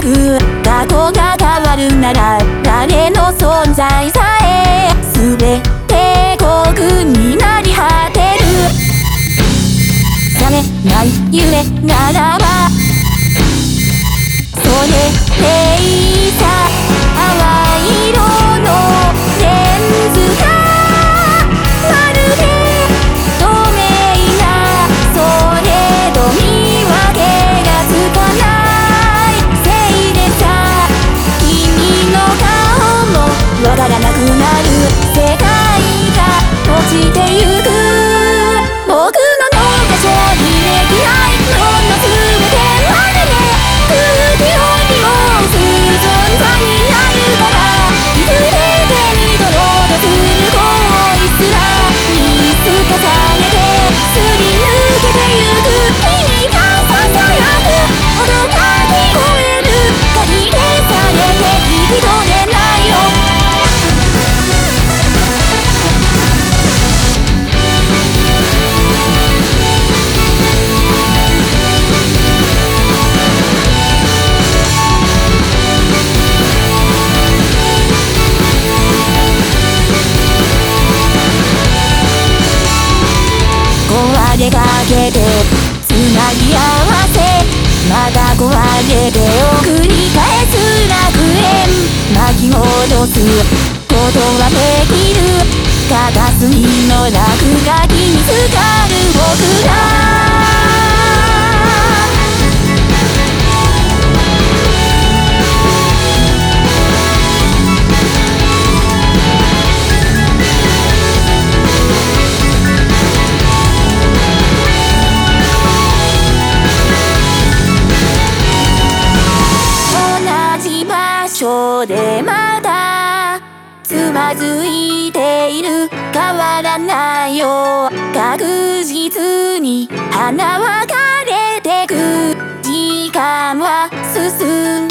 く過去が変わるなら誰の存在さえ全て孤軍になり果てる。されない夢ならば。それでいい。わがらなくなる。世界が閉じてゆく。げかけてつなぎ合わせ。また壊れてを繰り返す楽園巻き戻す。ことはできる。片隅の落書きに浸かる僕ら。でまたつまずいている。変わらないよ。確実に花は枯れてく。時間は進む。